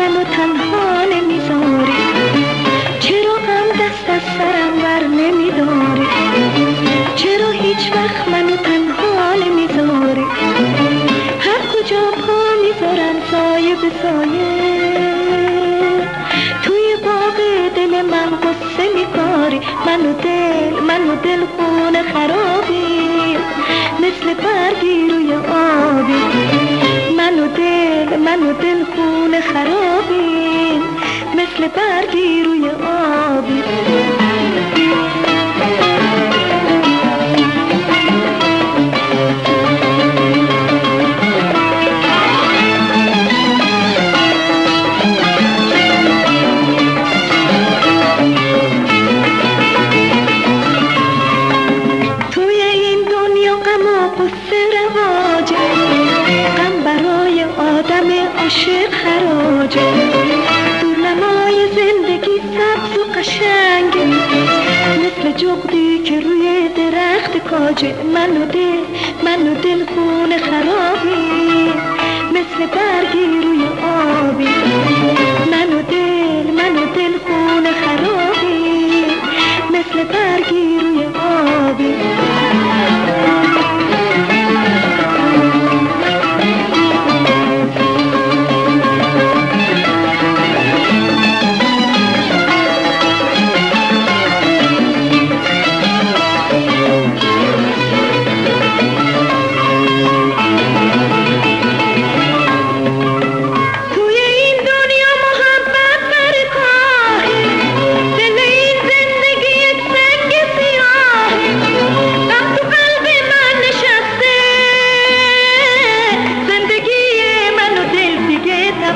منو تنها نمی‌ذاری. چرا هم دست از سرم بر نمیداری؟ چرا هیچ وقت منو تنها نمی‌ذاری؟ هر کجا پا می‌ذارم سایه به سایه. توی باغ دل من قصه میکاری منو دل منو دل خونه خرابی. مثل برگی روی آبی. منو دل منو دل خونه خرابی. مثل برگی روی آبی. توی این खोज ननु दे।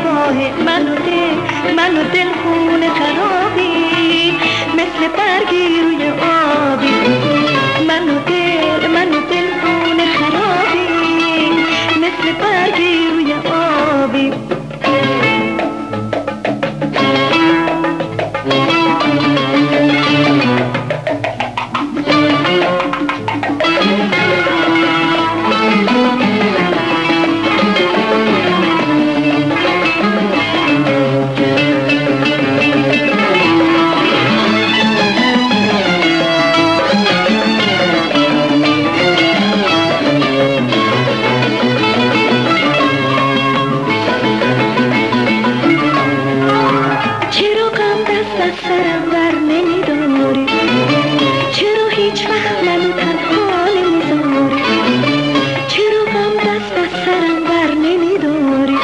دیگه تباهه من و دل من و دل خون خرابی مثل برگی روی سرم بر نمیداری چرا هیچ وقت منو تنها نمی‌ذاری چرا غم دست از سرم بر نمیداری؟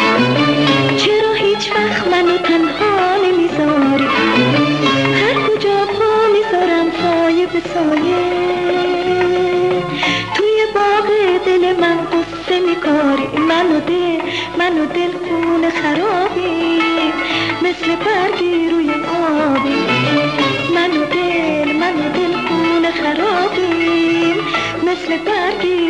چرا هیچ وقت منو تنها نمی‌ذاری؟ هر کجا پا می‌ذارم سایه به سایه. توی باغ دل من قصه میکاری. من و دل من و دل خون خرابی. مثل برگی روی دل من